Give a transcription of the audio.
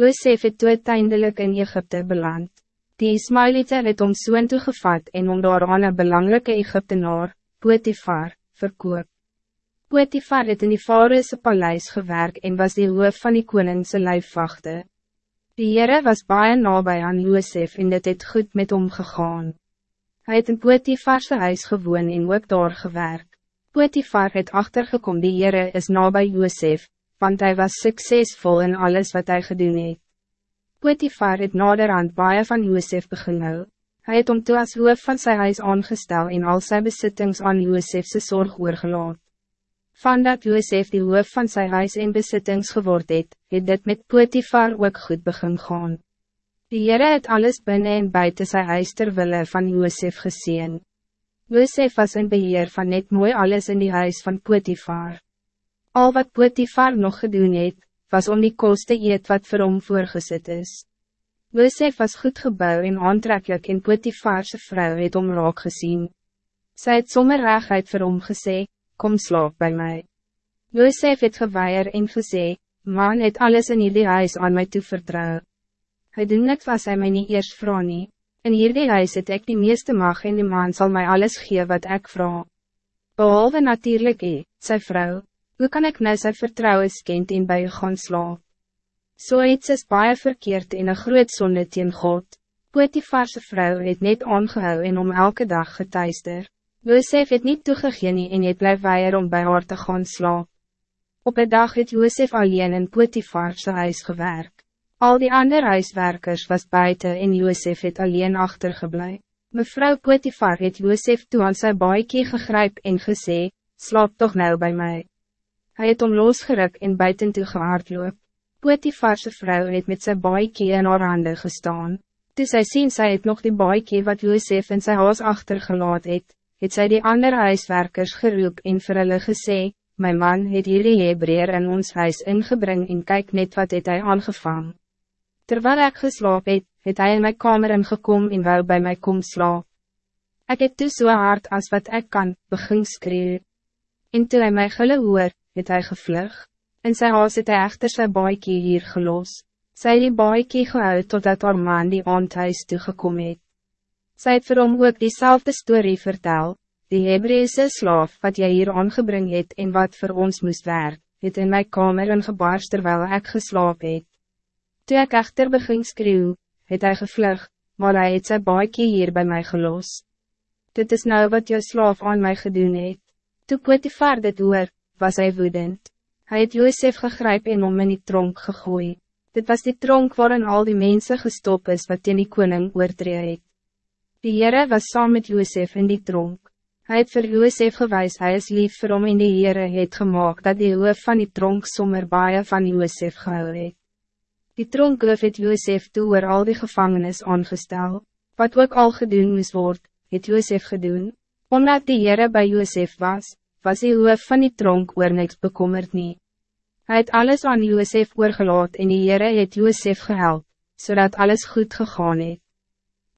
Josef het toe eindelijk in Egypte beland. Die Ismailite het om soen toegevat en om daar aan een belangrijke Egyptenaar, Potifar, verkoop. Potifar het in die Faroese paleis gewerk en was die hoof van die koningse lijfwachte. Die Heere was baie nabij aan Josef en dit het goed met hom gegaan. Hij het in Potifarse huis gewoon en ook daar gewerk. Potifar het achtergekom die Heere is nabij Josef, want hij was succesvol in alles wat hij gedoen het. Potifar het naderhand baie van Josef begin hou. Hy het om toe as hoof van sy huis aangestel en al sy besittings aan Josefse zorg oorgelaat. Van dat Josef die hoof van sy huis en besittings geword het, het dit met Potifar ook goed begin gaan. Die Heere het alles binnen en buiten sy huis terwille van Josef gezien. Josef was in beheer van net mooi alles in die huis van Potifar. Al wat Potifar nog gedoen het, was om die koste eet wat vir hom voorgesit is. Josef was goed gebouw en aantrekkelijk en Potifarse vrou het om raak gezien. Sy het sommer rechtheid vir hom gesê, kom slaap bij mij. Josef het geweier en gesê, man het alles in hierdie huis aan mij toe vertrouw. Hy doen niks was hy my nie eers vraag nie. In hierdie huis het ek die meeste mag en die man zal mij alles gee wat ik vraag. Behalve natuurlijk hy, sy vrou, hoe kan ik nou sy vertrouwen skend en by gaan slaap? So iets is baie verkeerd en een groot sonde teen God. Potifarse vrou het net aangehou en om elke dag getuister. Josef het niet toegegeen nie en het blijf weier om bij haar te gaan slaap. Op een dag het Josef alleen in Potifarse huis gewerk. Al die andere huiswerkers was buiten en Josef het alleen achtergeblij. Mevrouw Potifar het Josef toe aan sy baiekie gegryp en gesê, slaap toch nou bij mij. Hij het om losgeruk en buiten toe gehaardloop. Potifarse vrouw het met sy baiekie in haar hande gestaan. Toe sy sien sy het nog die baiekie wat Josef in sy huis achtergelaat het, het sy die andere huiswerkers geroep en vir hulle gesê, my man het hierdie Hebreer in ons huis ingebring en kyk net wat het hy aangevang. Terwijl ik geslaap het, het hy in my kamer ingekom en wou bij my kom slaap. Ek het toe so hard as wat ik kan, begin skreeuw. En toe hy my gulle hoor, het hy gevlug. In sy haas het hy echter sy baiekie hier gelos. Sy die baiekie gehou totdat haar man die aandhuis toegekom het. Sy het vir hom ook diezelfde story vertel, die Hebreese slaaf wat jy hier aangebring het en wat voor ons moest werk, het in my kamer in gebaars terwijl ek geslaap het. Toe ek echter begin skreeuw, het hy gevlug, maar hij het sy baiekie hier bij mij gelos. Dit is nou wat jou slaaf aan mij gedoen het. Toe Potifar dit hoor, was hij woedend. Hij het Josef gegryp en om in die tronk gegooi. Dit was die tronk waarin al die mensen gestop is wat in die koning oortree het. Die Heere was saam met Josef in die tronk. Hij het vir Josef gewys, hy is lief vir hom en die Heere het gemaakt dat die hoof van die tronk sommer baie van Josef gehou het. Die tronkhoof het Josef toe oor al die gevangenis aangestel. Wat ook al gedoen moes word, het Josef gedoen. Omdat die Heere bij Josef was, was die hoof van die tronk oor niks bekommerd nie. Hy het alles aan Josef oorgelaat en die Heere het Josef gehelp, zodat alles goed gegaan het.